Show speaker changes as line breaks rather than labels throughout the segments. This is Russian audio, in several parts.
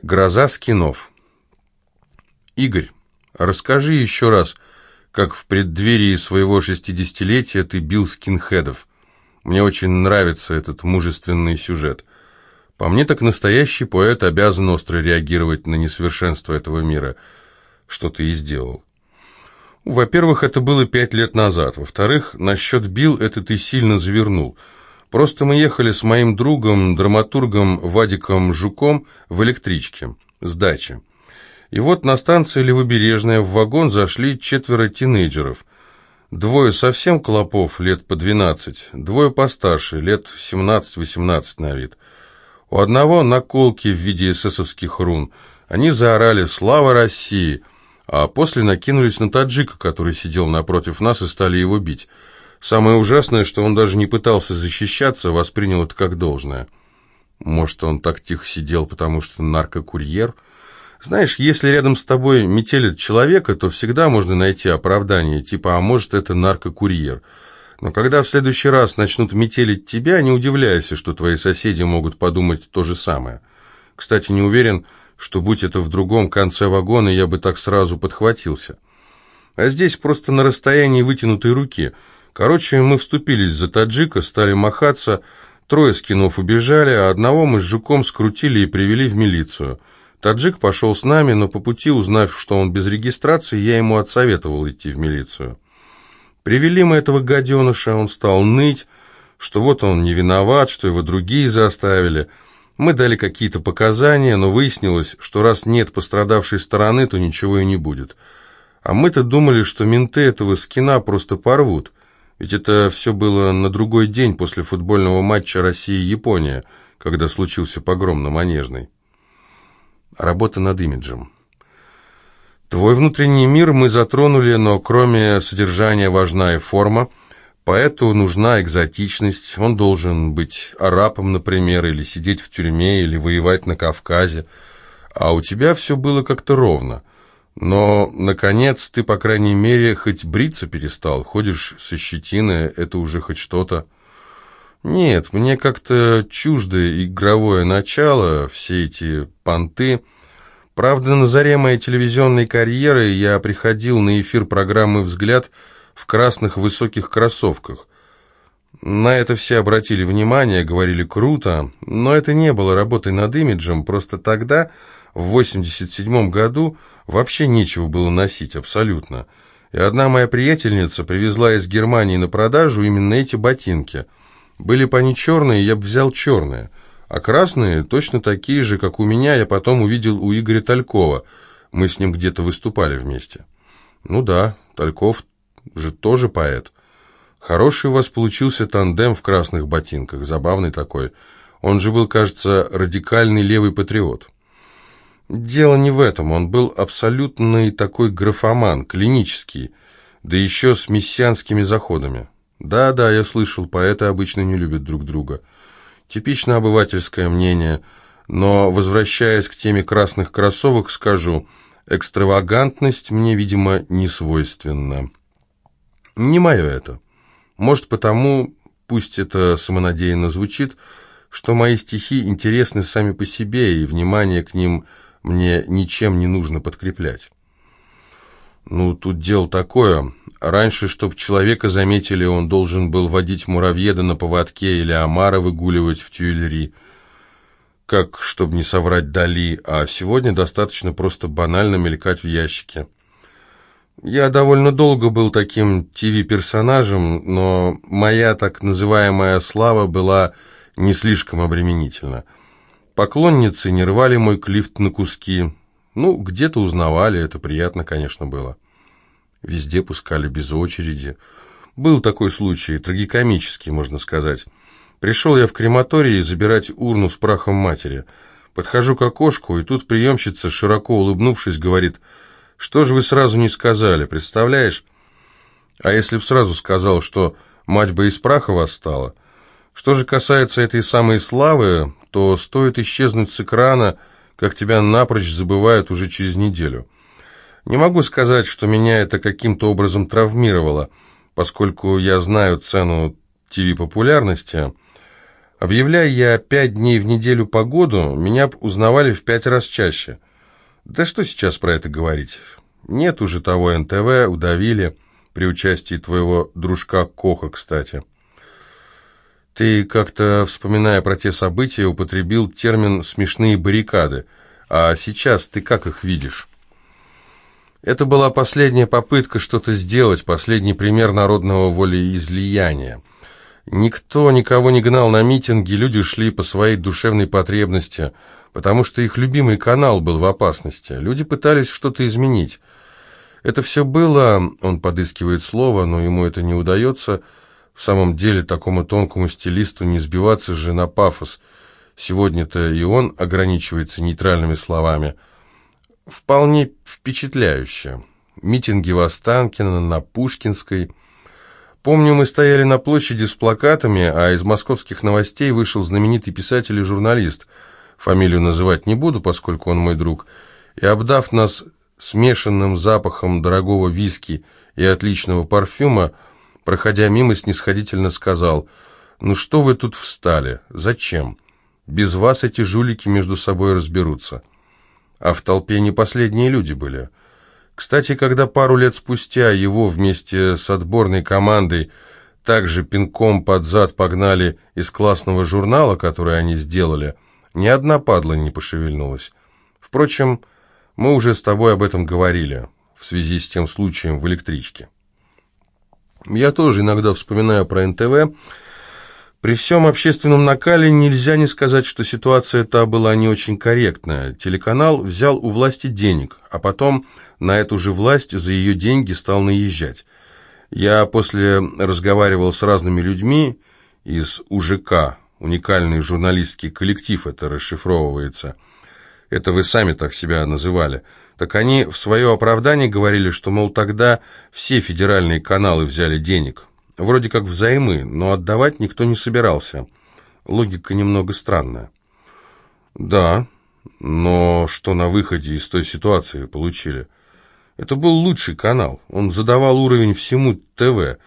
Гроза скинов. Игорь, расскажи еще раз, как в преддверии своего шестидесятилетия ты бил скинхедов. Мне очень нравится этот мужественный сюжет. По мне, так настоящий поэт обязан остро реагировать на несовершенство этого мира, что ты и сделал. Во-первых, это было пять лет назад. Во-вторых, насчет бил это ты сильно завернул – Просто мы ехали с моим другом, драматургом Вадиком Жуком в электричке с дачи. И вот на станции Левобережная в вагон зашли четверо тинейджеров. Двое совсем клопов, лет по 12, двое постарше, лет 17-18 на вид. У одного наколки в виде эсэсовских рун. Они заорали «Слава России!», а после накинулись на таджика, который сидел напротив нас, и стали его бить. Самое ужасное, что он даже не пытался защищаться, воспринял это как должное. Может, он так тихо сидел, потому что наркокурьер? Знаешь, если рядом с тобой метелит человека, то всегда можно найти оправдание, типа «а может, это наркокурьер». Но когда в следующий раз начнут метелить тебя, не удивляйся, что твои соседи могут подумать то же самое. Кстати, не уверен, что будь это в другом конце вагона, я бы так сразу подхватился. А здесь просто на расстоянии вытянутой руки – Короче, мы вступились за таджика, стали махаться, трое скинов убежали, а одного мы с жуком скрутили и привели в милицию. Таджик пошел с нами, но по пути, узнав, что он без регистрации, я ему отсоветовал идти в милицию. Привели мы этого гаденыша, он стал ныть, что вот он не виноват, что его другие заставили. Мы дали какие-то показания, но выяснилось, что раз нет пострадавшей стороны, то ничего и не будет. А мы-то думали, что менты этого скина просто порвут. Ведь это все было на другой день после футбольного матча Россия-Япония, когда случился погром на Манежной. Работа над имиджем. Твой внутренний мир мы затронули, но кроме содержания важна и форма. Поэту нужна экзотичность, он должен быть арабом, например, или сидеть в тюрьме, или воевать на Кавказе. А у тебя все было как-то ровно – но, наконец, ты, по крайней мере, хоть бриться перестал, ходишь со щетиной, это уже хоть что-то. Нет, мне как-то чуждо игровое начало, все эти понты. Правда, на заре моей телевизионной карьеры я приходил на эфир программы «Взгляд» в красных высоких кроссовках. На это все обратили внимание, говорили «круто», но это не было работой над имиджем, просто тогда, в 87 году, Вообще нечего было носить, абсолютно. И одна моя приятельница привезла из Германии на продажу именно эти ботинки. Были бы они черные, я бы взял черные. А красные точно такие же, как у меня, я потом увидел у Игоря Талькова. Мы с ним где-то выступали вместе. Ну да, Тальков же тоже поэт. Хороший у вас получился тандем в красных ботинках, забавный такой. Он же был, кажется, радикальный левый патриот. Дело не в этом, он был абсолютный такой графоман, клинический, да еще с мессианскими заходами. Да-да, я слышал, поэты обычно не любят друг друга. Типично обывательское мнение, но, возвращаясь к теме красных кроссовок, скажу, экстравагантность мне, видимо, не свойственна. Не мое это. Может, потому, пусть это самонадеянно звучит, что мои стихи интересны сами по себе, и внимание к ним – мне ничем не нужно подкреплять. Ну, тут дело такое. Раньше, чтобы человека заметили, он должен был водить муравьеда на поводке или омара выгуливать в тюэлери, как, чтобы не соврать Дали, а сегодня достаточно просто банально мелькать в ящике. Я довольно долго был таким ТВ-персонажем, но моя так называемая слава была не слишком обременительна. Поклонницы не рвали мой клифт на куски. Ну, где-то узнавали, это приятно, конечно, было. Везде пускали без очереди. Был такой случай, трагикомический, можно сказать. Пришел я в крематорий забирать урну с прахом матери. Подхожу к окошку, и тут приемщица, широко улыбнувшись, говорит, «Что же вы сразу не сказали, представляешь? А если б сразу сказал, что мать бы из праха восстала?» Что же касается этой самой славы, то стоит исчезнуть с экрана, как тебя напрочь забывают уже через неделю. Не могу сказать, что меня это каким-то образом травмировало, поскольку я знаю цену ТВ-популярности. Объявляя я пять дней в неделю погоду, меня узнавали в пять раз чаще. Да что сейчас про это говорить? Нет уже того НТВ, удавили, при участии твоего дружка Коха, кстати. Ты как-то, вспоминая про те события, употребил термин «смешные баррикады», а сейчас ты как их видишь? Это была последняя попытка что-то сделать, последний пример народного волеизлияния. Никто никого не гнал на митинги, люди шли по своей душевной потребности, потому что их любимый канал был в опасности. Люди пытались что-то изменить. Это все было, он подыскивает слово, но ему это не удается. В самом деле, такому тонкому стилисту не сбиваться же на пафос. Сегодня-то и он ограничивается нейтральными словами. Вполне впечатляюще. Митинги в Останкино, на Пушкинской – Помню, мы стояли на площади с плакатами, а из московских новостей вышел знаменитый писатель и журналист. Фамилию называть не буду, поскольку он мой друг. И обдав нас смешанным запахом дорогого виски и отличного парфюма, проходя мимо, снисходительно сказал, «Ну что вы тут встали? Зачем? Без вас эти жулики между собой разберутся». А в толпе не последние люди были – кстати, когда пару лет спустя его вместе с отборной командой также пинком под зад погнали из классного журнала, который они сделали, ни одна падла не пошевельнулась. Впрочем, мы уже с тобой об этом говорили, в связи с тем случаем в электричке. Я тоже иногда вспоминаю про НТВ. При всем общественном накале нельзя не сказать, что ситуация та была не очень корректная. Телеканал взял у власти денег, а потом на эту же власть за ее деньги стал наезжать. Я после разговаривал с разными людьми из УЖК, уникальный журналистский коллектив это расшифровывается. Это вы сами так себя называли. Так они в свое оправдание говорили, что, мол, тогда все федеральные каналы взяли денег. Вроде как взаймы, но отдавать никто не собирался. Логика немного странная. Да, но что на выходе из той ситуации получили? Это был лучший канал. Он задавал уровень всему ТВ.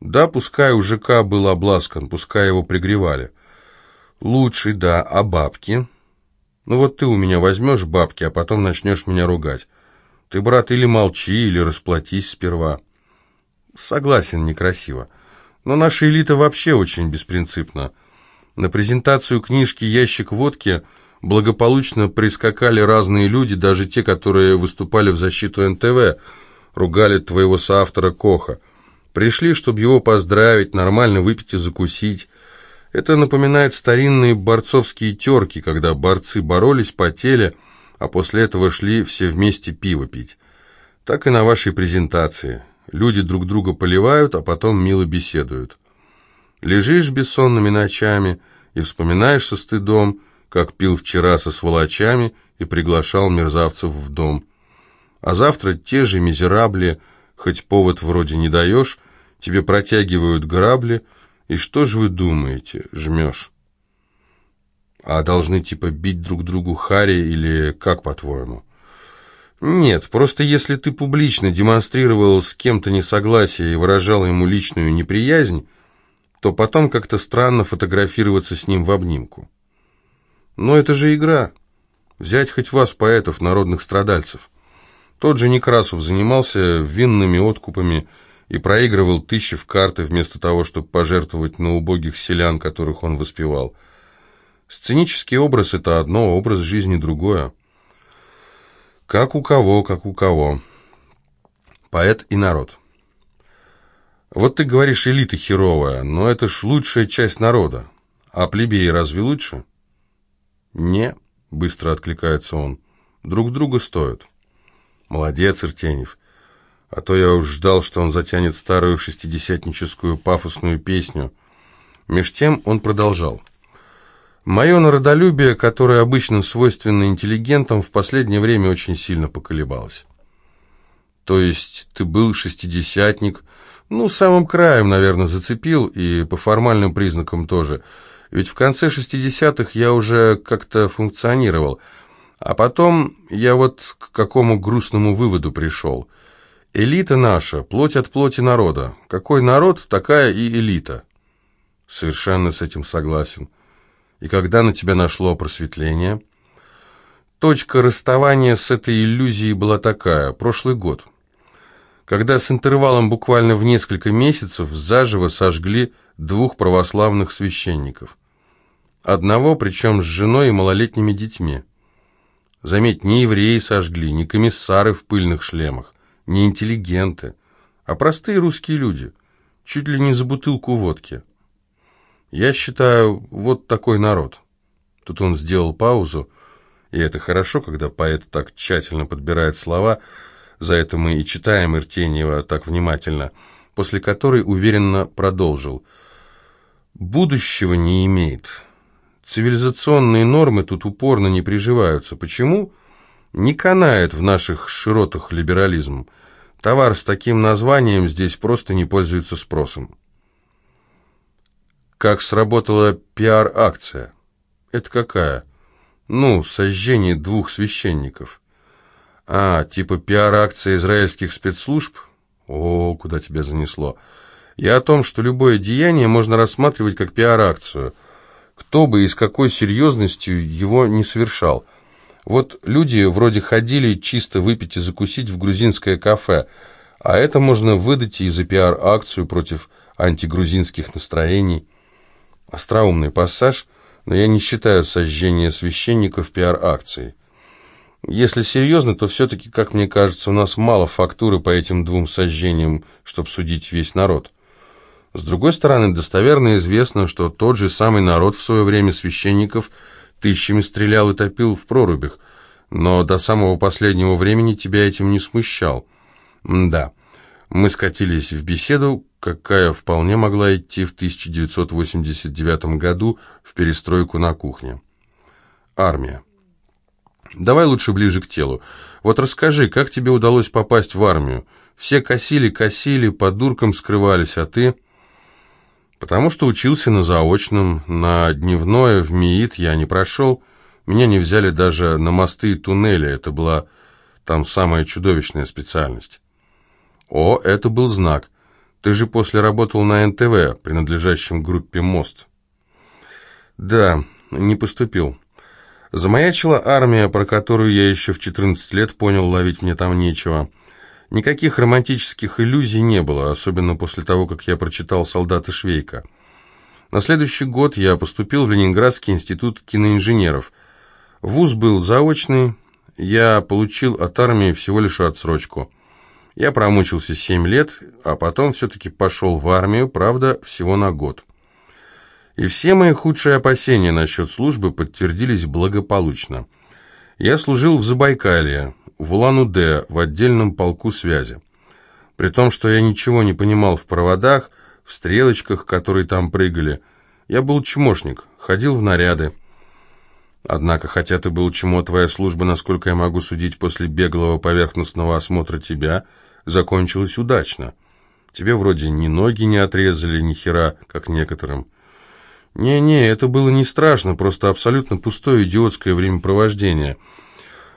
Да, пускай у ЖК был обласкан, пускай его пригревали. Лучший, да, а бабки? Ну вот ты у меня возьмешь бабки, а потом начнешь меня ругать. Ты, брат, или молчи, или расплатись сперва. Согласен, некрасиво. Но наша элита вообще очень беспринципна. На презентацию книжки «Ящик водки» благополучно прискакали разные люди, даже те, которые выступали в защиту НТВ, ругали твоего соавтора Коха. Пришли, чтобы его поздравить, нормально выпить и закусить. Это напоминает старинные борцовские терки, когда борцы боролись, потели, а после этого шли все вместе пиво пить. Так и на вашей презентации. Люди друг друга поливают, а потом мило беседуют. Лежишь бессонными ночами и вспоминаешь со стыдом, как пил вчера со сволочами и приглашал мерзавцев в дом. А завтра те же мизерабли, хоть повод вроде не даешь, тебе протягивают грабли, и что же вы думаете, жмешь? А должны типа бить друг другу хари или как, по-твоему? Нет, просто если ты публично демонстрировал с кем-то несогласие и выражал ему личную неприязнь, то потом как-то странно фотографироваться с ним в обнимку. Но это же игра. Взять хоть вас, поэтов, народных страдальцев. Тот же Некрасов занимался винными откупами и проигрывал тысячи в карты вместо того, чтобы пожертвовать на убогих селян, которых он воспевал. Сценический образ – это одно, образ жизни – другое. Как у кого, как у кого. Поэт и народ. Вот ты говоришь, элита херовая, но это ж лучшая часть народа. А плебеи разве лучше? «Не», — быстро откликается он, — «друг друга стоят». «Молодец, Иртенев. А то я уж ждал, что он затянет старую шестидесятническую пафосную песню». Меж тем он продолжал. «Мое народолюбие, которое обычно свойственно интеллигентам, в последнее время очень сильно поколебалось». «То есть ты был шестидесятник?» «Ну, самым краем, наверное, зацепил, и по формальным признакам тоже». Ведь в конце 60-х я уже как-то функционировал. А потом я вот к какому грустному выводу пришел. Элита наша, плоть от плоти народа. Какой народ, такая и элита. Совершенно с этим согласен. И когда на тебя нашло просветление? Точка расставания с этой иллюзией была такая, прошлый год. Когда с интервалом буквально в несколько месяцев заживо сожгли двух православных священников. Одного, причем с женой и малолетними детьми. Заметь, не евреи сожгли, не комиссары в пыльных шлемах, не интеллигенты, а простые русские люди, чуть ли не за бутылку водки. Я считаю, вот такой народ. Тут он сделал паузу, и это хорошо, когда поэт так тщательно подбирает слова, за это мы и читаем Иртеньева так внимательно, после которой уверенно продолжил. «Будущего не имеет». Цивилизационные нормы тут упорно не приживаются. Почему? Не канает в наших широтах либерализм. Товар с таким названием здесь просто не пользуется спросом. Как сработала пиар-акция? Это какая? Ну, сожжение двух священников. А, типа пиар-акция израильских спецслужб? О, куда тебя занесло. Я о том, что любое деяние можно рассматривать как пиар-акцию – кто бы и с какой серьезностью его не совершал. Вот люди вроде ходили чисто выпить и закусить в грузинское кафе, а это можно выдать и за пиар-акцию против антигрузинских настроений. Остроумный пассаж, но я не считаю сожжение священников пиар-акцией. Если серьезно, то все-таки, как мне кажется, у нас мало фактуры по этим двум сожжениям, чтобы судить весь народ. С другой стороны, достоверно известно, что тот же самый народ в свое время священников тысячами стрелял и топил в прорубях, но до самого последнего времени тебя этим не смущал. М да, мы скатились в беседу, какая вполне могла идти в 1989 году в перестройку на кухне. Армия. Давай лучше ближе к телу. Вот расскажи, как тебе удалось попасть в армию? Все косили, косили, по дуркам скрывались, а ты... Потому что учился на заочном, на дневное в МИИТ я не прошел, меня не взяли даже на мосты и туннели, это была там самая чудовищная специальность. О, это был знак. Ты же после работал на НТВ, принадлежащем группе «Мост». Да, не поступил. Замаячила армия, про которую я еще в 14 лет понял, ловить мне там нечего. Никаких романтических иллюзий не было, особенно после того, как я прочитал «Солдаты Швейка». На следующий год я поступил в Ленинградский институт киноинженеров. Вуз был заочный, я получил от армии всего лишь отсрочку. Я промучился семь лет, а потом все-таки пошел в армию, правда, всего на год. И все мои худшие опасения насчет службы подтвердились благополучно. Я служил в Забайкалье, в Улан-Удэ, в отдельном полку связи. При том, что я ничего не понимал в проводах, в стрелочках, которые там прыгали, я был чмошник, ходил в наряды. Однако, хотя ты был чмо, твоя служба, насколько я могу судить после беглого поверхностного осмотра тебя, закончилась удачно. Тебе вроде ни ноги не отрезали, ни хера, как некоторым. Не-не, это было не страшно, просто абсолютно пустое идиотское времяпровождение —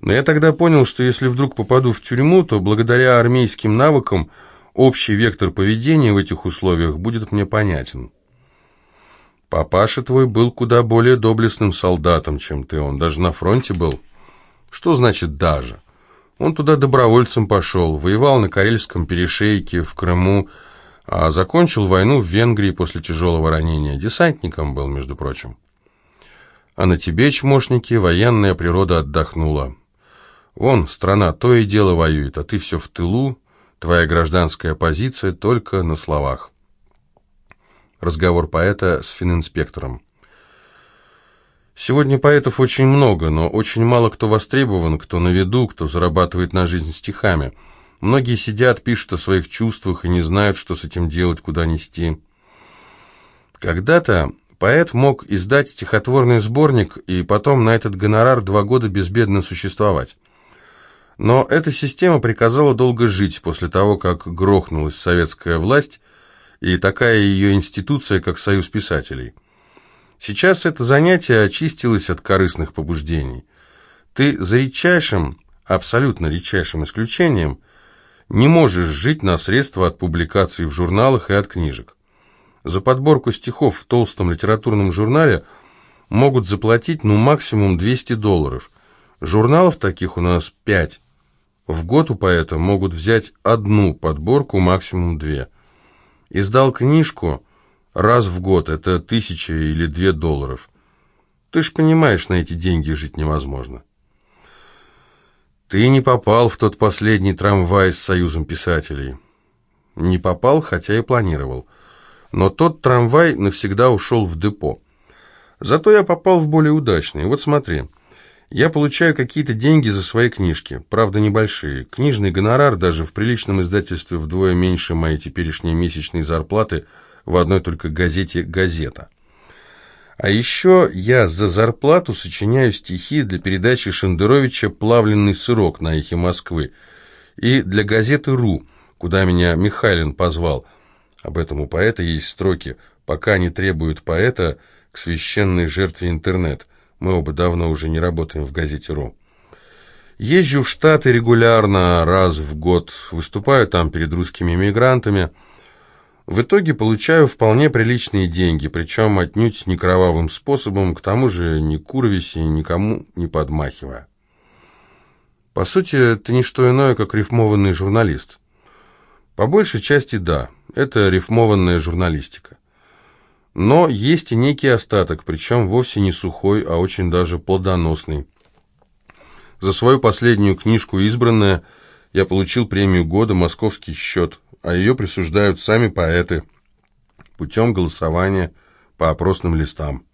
но я тогда понял, что если вдруг попаду в тюрьму, то благодаря армейским навыкам общий вектор поведения в этих условиях будет мне понятен. Папаша твой был куда более доблестным солдатом, чем ты, он даже на фронте был. Что значит «даже»? Он туда добровольцем пошел, воевал на Карельском перешейке, в Крыму, а закончил войну в Венгрии после тяжелого ранения. Десантником был, между прочим. А на тебе, чмошники, военная природа отдохнула. Вон, страна то и дело воюет, а ты все в тылу, твоя гражданская позиция только на словах. Разговор поэта с фининспектором. Сегодня поэтов очень много, но очень мало кто востребован, кто на виду, кто зарабатывает на жизнь стихами. Многие сидят, пишут о своих чувствах и не знают, что с этим делать, куда нести. Когда-то поэт мог издать стихотворный сборник и потом на этот гонорар два года безбедно существовать. Но эта система приказала долго жить после того, как грохнулась советская власть и такая ее институция, как Союз писателей. Сейчас это занятие очистилось от корыстных побуждений. Ты за редчайшим, абсолютно редчайшим исключением не можешь жить на средства от публикаций в журналах и от книжек. За подборку стихов в толстом литературном журнале могут заплатить, ну, максимум 200 долларов. Журналов таких у нас 5. В год у поэта могут взять одну подборку, максимум две. Издал книжку раз в год, это тысяча или две долларов. Ты ж понимаешь, на эти деньги жить невозможно. Ты не попал в тот последний трамвай с Союзом писателей. Не попал, хотя и планировал. Но тот трамвай навсегда ушел в депо. Зато я попал в более удачный. Вот смотри. Я получаю какие-то деньги за свои книжки, правда небольшие. Книжный гонорар даже в приличном издательстве вдвое меньше моей теперешней месячной зарплаты в одной только газете «Газета». А еще я за зарплату сочиняю стихи для передачи Шендеровича «Плавленный сырок» на эхе Москвы и для газеты «Ру», куда меня Михайлин позвал. Об этом у поэта есть строки «Пока не требуют поэта к священной жертве интернет». Мы оба давно уже не работаем в газете «Ру». Езжу в Штаты регулярно, раз в год, выступаю там перед русскими иммигрантами – в итоге получаю вполне приличные деньги, причем отнюдь не кровавым способом, к тому же ни курвиси, никому не подмахивая. По сути, это не что иное, как рифмованный журналист. По большей части да, это рифмованная журналистика. Но есть и некий остаток, причем вовсе не сухой, а очень даже плодоносный. За свою последнюю книжку «Избранная» я получил премию года «Московский счет», а ее присуждают сами поэты путем голосования по опросным листам.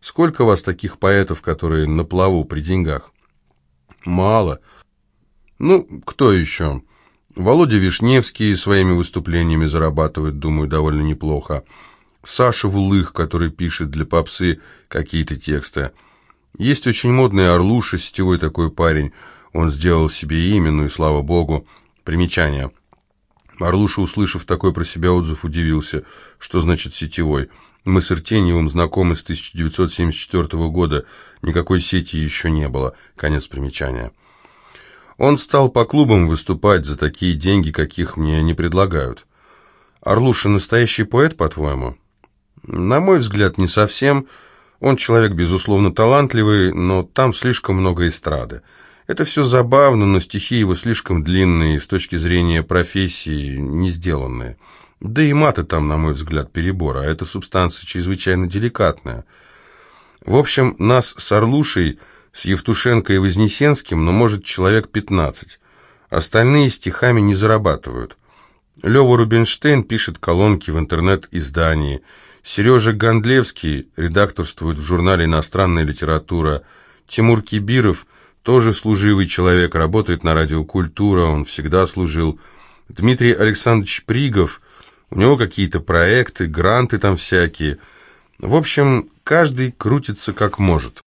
Сколько вас таких поэтов, которые на плаву при деньгах? Мало. Ну, кто еще? Володя Вишневский своими выступлениями зарабатывает, думаю, довольно неплохо. Саша Вулых, который пишет для попсы какие-то тексты. Есть очень модный Орлуша, сетевой такой парень. Он сделал себе имя, ну и слава богу. Примечание – Орлуша, услышав такой про себя отзыв, удивился, что значит сетевой. Мы с Иртеньевым знакомы с 1974 года, никакой сети еще не было. Конец примечания. Он стал по клубам выступать за такие деньги, каких мне не предлагают. Орлуша настоящий поэт, по-твоему? На мой взгляд, не совсем. Он человек, безусловно, талантливый, но там слишком много эстрады. Это все забавно, но стихи его слишком длинные, с точки зрения профессии не сделанные. Да и маты там, на мой взгляд, перебор, а эта субстанция чрезвычайно деликатная. В общем, нас с Орлушей, с Евтушенко и Вознесенским, но, может, человек 15. Остальные стихами не зарабатывают. Лёва Рубинштейн пишет колонки в интернет-издании. Сережа Гондлевский редакторствует в журнале «Иностранная литература». Тимур Кибиров – тоже служивый человек, работает на радио «Культура», он всегда служил. Дмитрий Александрович Пригов, у него какие-то проекты, гранты там всякие. В общем, каждый крутится как может.